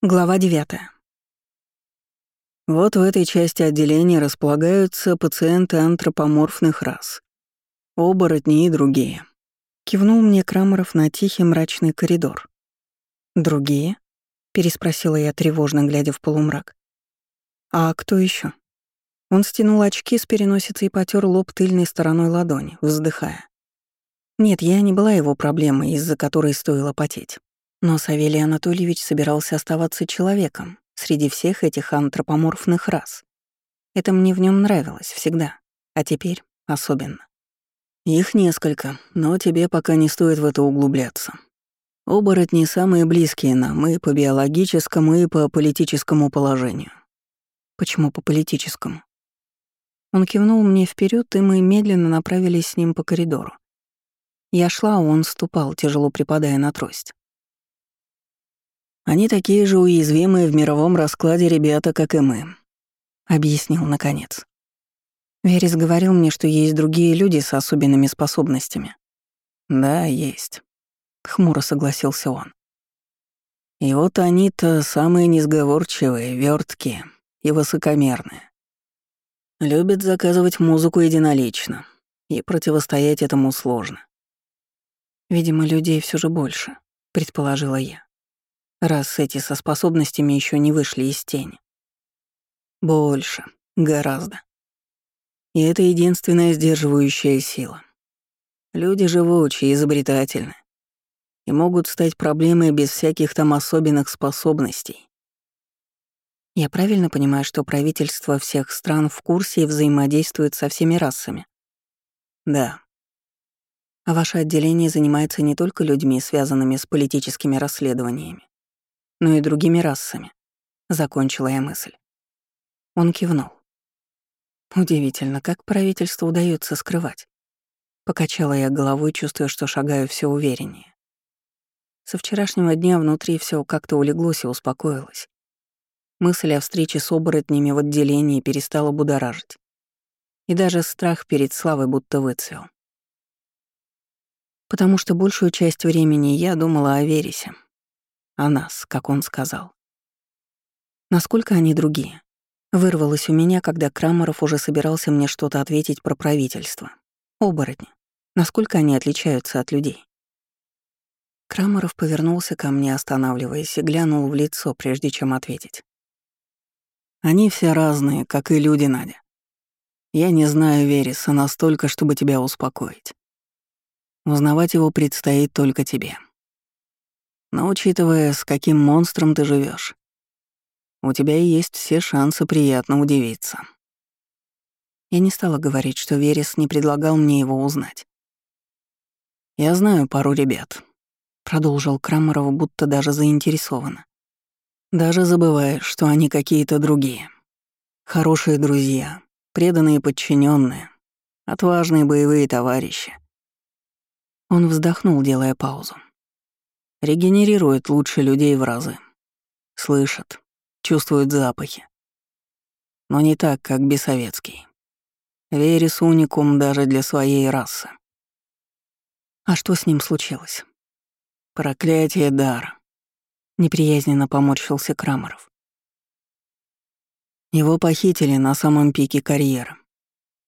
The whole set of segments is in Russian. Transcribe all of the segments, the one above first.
Глава 9. Вот в этой части отделения располагаются пациенты антропоморфных рас. Оборотни и другие. Кивнул мне Крамеров на тихий мрачный коридор. «Другие?» — переспросила я, тревожно глядя в полумрак. «А кто еще? Он стянул очки с переносицы и потер лоб тыльной стороной ладони, вздыхая. Нет, я не была его проблемой, из-за которой стоило потеть. Но Савелий Анатольевич собирался оставаться человеком среди всех этих антропоморфных рас. Это мне в нем нравилось всегда, а теперь особенно. Их несколько, но тебе пока не стоит в это углубляться. Оборотни самые близкие нам и по биологическому, и по политическому положению. Почему по политическому? Он кивнул мне вперед, и мы медленно направились с ним по коридору. Я шла, а он ступал, тяжело припадая на трость. Они такие же уязвимые в мировом раскладе ребята, как и мы», — объяснил наконец. Верес говорил мне, что есть другие люди с особенными способностями. «Да, есть», — хмуро согласился он. «И вот они-то самые несговорчивые, верткие и высокомерные. Любят заказывать музыку единолично, и противостоять этому сложно». «Видимо, людей все же больше», — предположила я раз эти со способностями еще не вышли из тени. Больше, гораздо. И это единственная сдерживающая сила. Люди живучие, изобретательны и могут стать проблемой без всяких там особенных способностей. Я правильно понимаю, что правительство всех стран в курсе и взаимодействует со всеми расами? Да. А ваше отделение занимается не только людьми, связанными с политическими расследованиями но и другими расами. Закончила я мысль. Он кивнул. Удивительно, как правительству удается скрывать. Покачала я головой, чувствуя, что шагаю все увереннее. Со вчерашнего дня внутри все как-то улеглось и успокоилось. Мысль о встрече с оборотнями в отделении перестала будоражить. И даже страх перед славой будто выцвел. Потому что большую часть времени я думала о Вересе, о нас, как он сказал. Насколько они другие? Вырвалось у меня, когда Крамаров уже собирался мне что-то ответить про правительство. Оборотни. Насколько они отличаются от людей? Крамаров повернулся ко мне, останавливаясь, и глянул в лицо, прежде чем ответить. «Они все разные, как и люди, Надя. Я не знаю Вереса настолько, чтобы тебя успокоить. Узнавать его предстоит только тебе. Но учитывая, с каким монстром ты живешь, у тебя и есть все шансы приятно удивиться. Я не стала говорить, что Верес не предлагал мне его узнать. «Я знаю пару ребят», — продолжил Крамаров, будто даже заинтересованно. «Даже забывая, что они какие-то другие. Хорошие друзья, преданные подчиненные, отважные боевые товарищи». Он вздохнул, делая паузу. Регенерирует лучше людей в разы. Слышат, чувствуют запахи. Но не так, как бесоветский. Верес уникум даже для своей расы. А что с ним случилось? Проклятие дара. Неприязненно поморщился Крамаров. Его похитили на самом пике карьеры.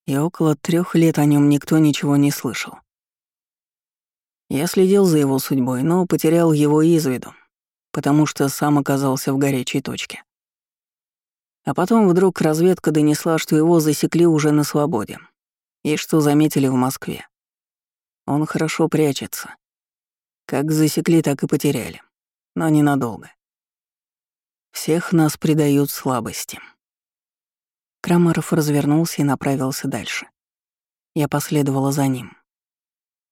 И около трех лет о нем никто ничего не слышал. Я следил за его судьбой, но потерял его из виду, потому что сам оказался в горячей точке. А потом вдруг разведка донесла, что его засекли уже на свободе, и что заметили в Москве. Он хорошо прячется. Как засекли, так и потеряли. Но ненадолго. Всех нас предают слабости. Крамаров развернулся и направился дальше. Я последовала за ним.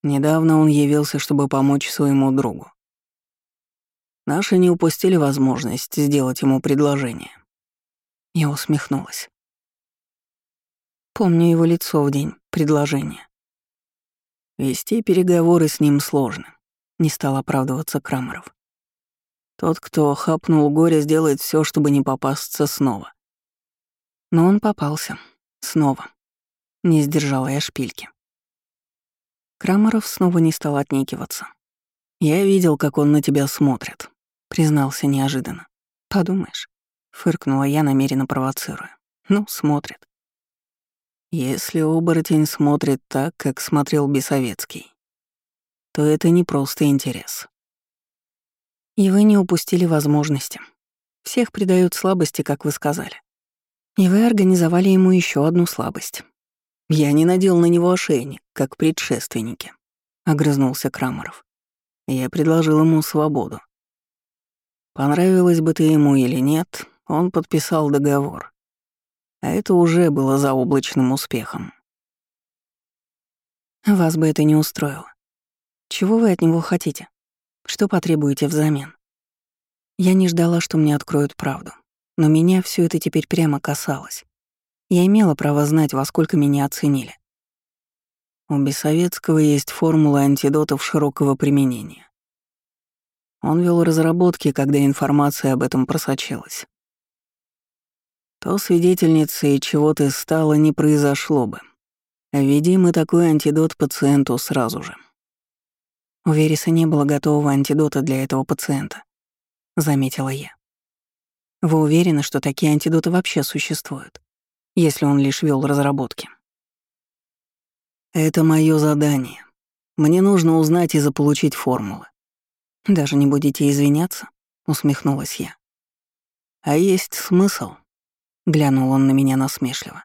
Недавно он явился, чтобы помочь своему другу. Наши не упустили возможность сделать ему предложение. Я усмехнулась. Помню его лицо в день предложения. Вести переговоры с ним сложно, не стал оправдываться Крамаров. Тот, кто хапнул горе, сделает все, чтобы не попасться снова. Но он попался. Снова. Не сдержала я шпильки. Крамаров снова не стал отнекиваться. «Я видел, как он на тебя смотрит», — признался неожиданно. Подумаешь, фыркнула я, намеренно провоцируя. Ну, смотрит. Если оборотень смотрит так, как смотрел Бесовецкий, то это не просто интерес. И вы не упустили возможности. Всех придают слабости, как вы сказали. И вы организовали ему еще одну слабость. Я не надел на него ошейник, как предшественники, огрызнулся Крамаров. Я предложил ему свободу. Понравилось бы ты ему или нет, он подписал договор. А это уже было заоблачным успехом. Вас бы это не устроило. Чего вы от него хотите? Что потребуете взамен? Я не ждала, что мне откроют правду, но меня все это теперь прямо касалось. Я имела право знать, во сколько меня оценили. У Бессоветского есть формула антидотов широкого применения. Он вел разработки, когда информация об этом просочилась. То свидетельницей чего ты стала не произошло бы. Введи мы такой антидот пациенту сразу же. У Вериса не было готового антидота для этого пациента, заметила я. Вы уверены, что такие антидоты вообще существуют, если он лишь вел разработки? Это мое задание. Мне нужно узнать и заполучить формулы. Даже не будете извиняться? усмехнулась я. А есть смысл? глянул он на меня насмешливо.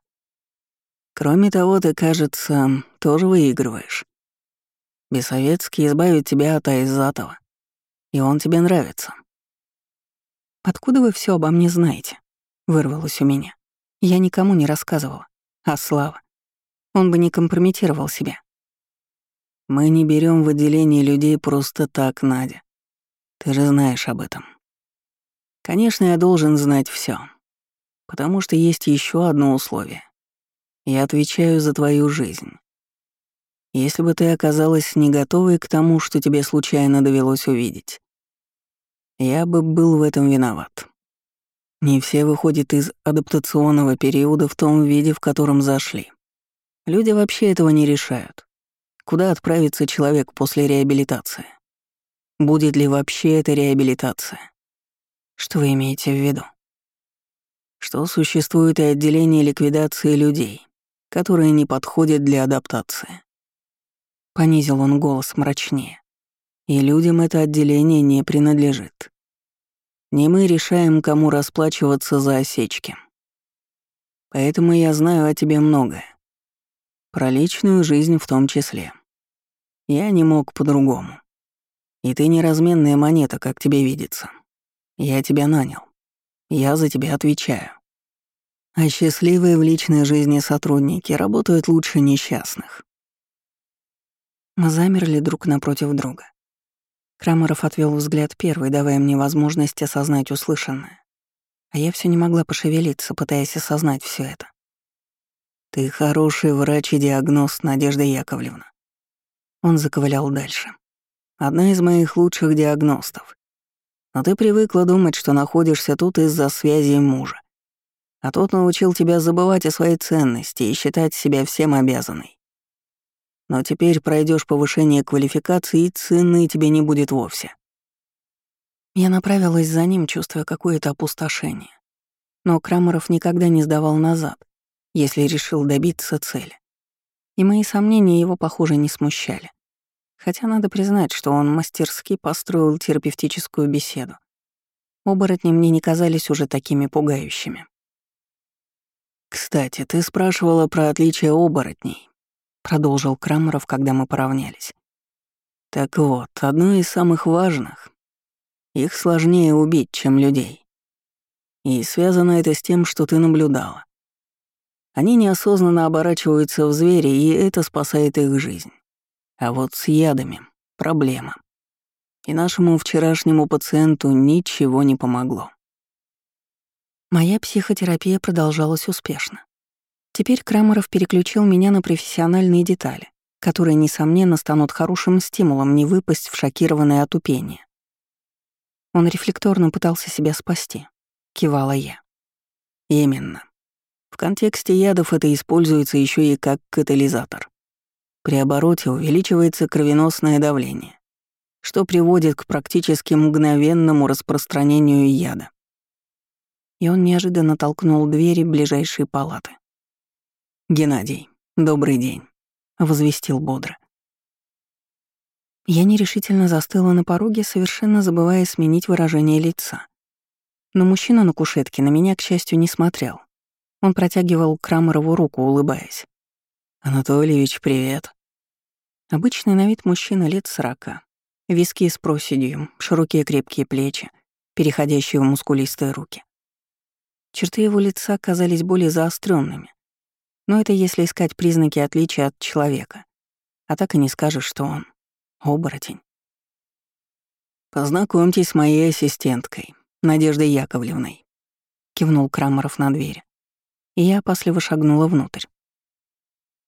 Кроме того, ты, кажется, тоже выигрываешь. Бесовецкий избавит тебя от Айзатова. И он тебе нравится. «Откуда вы все обо мне знаете?» — вырвалось у меня. Я никому не рассказывала. А Слава? Он бы не компрометировал себя. Мы не берем в отделение людей просто так, Надя. Ты же знаешь об этом. Конечно, я должен знать все, потому что есть еще одно условие. Я отвечаю за твою жизнь. Если бы ты оказалась не готовой к тому, что тебе случайно довелось увидеть, я бы был в этом виноват. Не все выходят из адаптационного периода в том виде, в котором зашли. Люди вообще этого не решают. Куда отправится человек после реабилитации? Будет ли вообще эта реабилитация? Что вы имеете в виду? Что существует и отделение ликвидации людей, которые не подходят для адаптации. Понизил он голос мрачнее. И людям это отделение не принадлежит. Не мы решаем, кому расплачиваться за осечки. Поэтому я знаю о тебе многое. Про личную жизнь в том числе. Я не мог по-другому. И ты неразменная монета, как тебе видится. Я тебя нанял. Я за тебя отвечаю. А счастливые в личной жизни сотрудники работают лучше несчастных. Мы замерли друг напротив друга. Крамаров отвел взгляд первый, давая мне возможность осознать услышанное. А я все не могла пошевелиться, пытаясь осознать все это. «Ты хороший врач и диагноз, Надежда Яковлевна». Он заковылял дальше. Одна из моих лучших диагностов. Но ты привыкла думать, что находишься тут из-за связи мужа. А тот научил тебя забывать о своей ценности и считать себя всем обязанной. Но теперь пройдешь повышение квалификации, и цены тебе не будет вовсе. Я направилась за ним, чувствуя какое-то опустошение. Но Крамеров никогда не сдавал назад, если решил добиться цели. И мои сомнения его, похоже, не смущали. Хотя надо признать, что он мастерски построил терапевтическую беседу. Оборотни мне не казались уже такими пугающими. «Кстати, ты спрашивала про отличие оборотней», — продолжил Крамеров, когда мы поравнялись. «Так вот, одно из самых важных. Их сложнее убить, чем людей. И связано это с тем, что ты наблюдала. Они неосознанно оборачиваются в звери, и это спасает их жизнь. А вот с ядами — проблема. И нашему вчерашнему пациенту ничего не помогло. Моя психотерапия продолжалась успешно. Теперь Крамеров переключил меня на профессиональные детали, которые, несомненно, станут хорошим стимулом не выпасть в шокированное отупение. Он рефлекторно пытался себя спасти. Кивала я. Именно. В контексте ядов это используется еще и как катализатор. При обороте увеличивается кровеносное давление, что приводит к практически мгновенному распространению яда. и он неожиданно толкнул двери ближайшей палаты. «Геннадий, добрый день», — возвестил бодро. Я нерешительно застыла на пороге, совершенно забывая сменить выражение лица. Но мужчина на кушетке на меня, к счастью, не смотрел. Он протягивал Крамерову руку, улыбаясь. «Анатольевич, привет». Обычный на вид мужчина лет сорока. Виски с проседью, широкие крепкие плечи, переходящие в мускулистые руки. Черты его лица казались более заостренными. Но это если искать признаки отличия от человека. А так и не скажешь, что он оборотень. «Познакомьтесь с моей ассистенткой, Надеждой Яковлевной», — кивнул Крамаров на дверь. И я опасливо шагнула внутрь.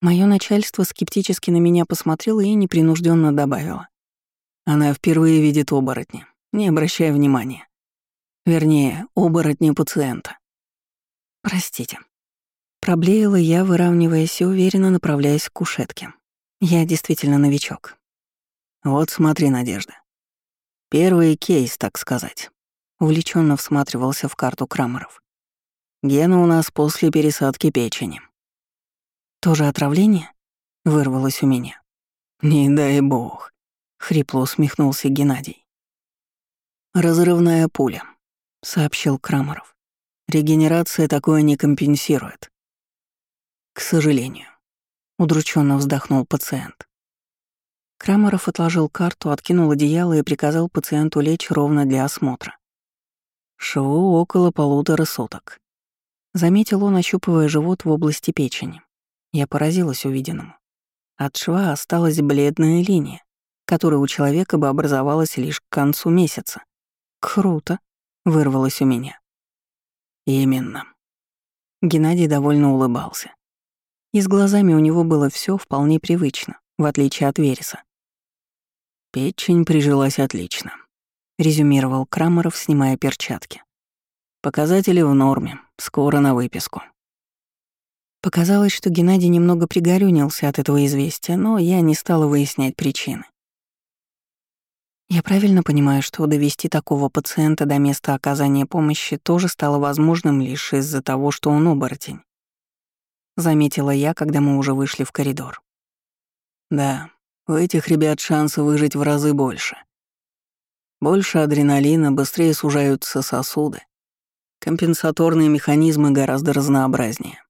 Мое начальство скептически на меня посмотрело и непринужденно добавило. Она впервые видит оборотня, не обращая внимания. Вернее, оборотня пациента. Простите. Проблеяла я, выравниваясь и уверенно направляясь к кушетке. Я действительно новичок. Вот смотри, Надежда. Первый кейс, так сказать. Увлеченно всматривался в карту Крамеров. Гена у нас после пересадки печени. Тоже отравление? Вырвалось у меня. Не дай бог. Хрипло усмехнулся Геннадий. Разрывная пуля, сообщил Крамеров. Регенерация такое не компенсирует. К сожалению. Удрученно вздохнул пациент. Крамеров отложил карту, откинул одеяло и приказал пациенту лечь ровно для осмотра. Шву около полутора суток. Заметил он, ощупывая живот в области печени. Я поразилась увиденному. От шва осталась бледная линия, которая у человека бы образовалась лишь к концу месяца. «Круто», — вырвалось у меня. «Именно». Геннадий довольно улыбался. И с глазами у него было все вполне привычно, в отличие от Вереса. «Печень прижилась отлично», — резюмировал Крамеров, снимая перчатки. «Показатели в норме, скоро на выписку». Показалось, что Геннадий немного пригорюнился от этого известия, но я не стала выяснять причины. Я правильно понимаю, что довести такого пациента до места оказания помощи тоже стало возможным лишь из-за того, что он оборотень. Заметила я, когда мы уже вышли в коридор. Да, у этих ребят шансы выжить в разы больше. Больше адреналина, быстрее сужаются сосуды. Компенсаторные механизмы гораздо разнообразнее.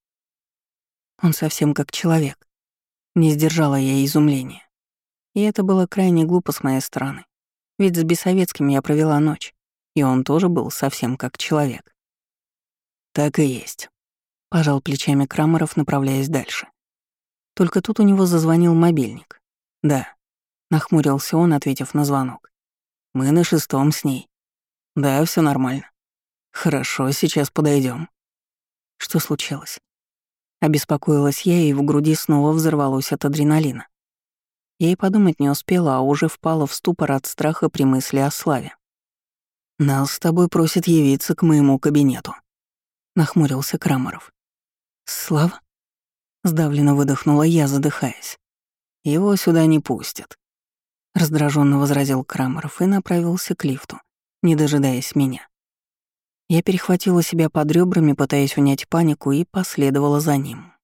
Он совсем как человек. Не сдержала я изумления. И это было крайне глупо с моей стороны. Ведь с Бесовецким я провела ночь, и он тоже был совсем как человек. Так и есть. Пожал плечами Крамеров, направляясь дальше. Только тут у него зазвонил мобильник. «Да», — нахмурился он, ответив на звонок. «Мы на шестом с ней». «Да, все нормально». «Хорошо, сейчас подойдем. Что случилось? Обеспокоилась я, и в груди снова взорвалось от адреналина. Я и подумать не успела, а уже впала в ступор от страха при мысли о славе. «Нас с тобой просят явиться к моему кабинету», — нахмурился Крамаров. «Слава?» — сдавленно выдохнула я, задыхаясь. Его сюда не пустят. Раздраженно возразил Крамеров и направился к лифту, не дожидаясь меня. Я перехватила себя под ребрами, пытаясь унять панику, и последовала за ним.